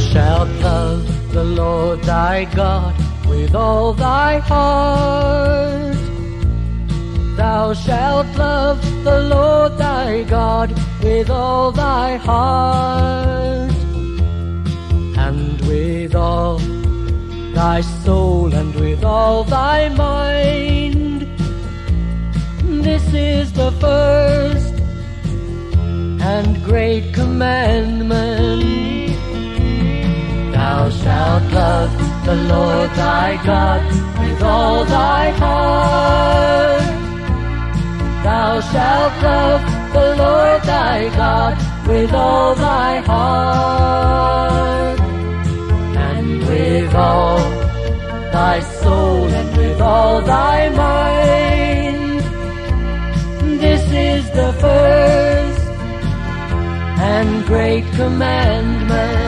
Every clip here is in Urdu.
سہلب لو ڈائگو بھائی ہار روشہ لو ٹائی گارو بھائی ہارڈ بھائی مائنڈ دِس از دا پس گرٹ مین مین لوائ لوگری گا سو گائے man this is the piece ہینڈریک مین مین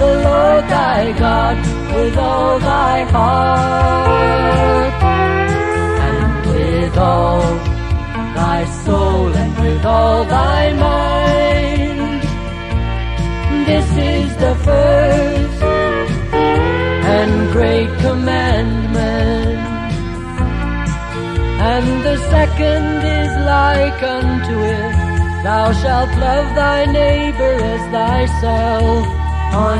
لو گائے گا مین مینڈ لائکن ٹو راشا نہیں دس لائ سو لشا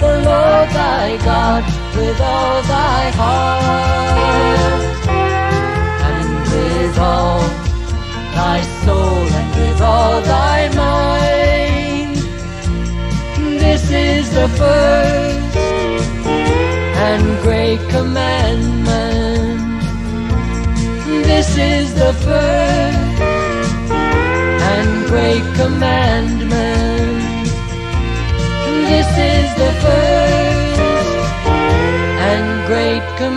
لوائ لو گائے گاتا گئی کم سے م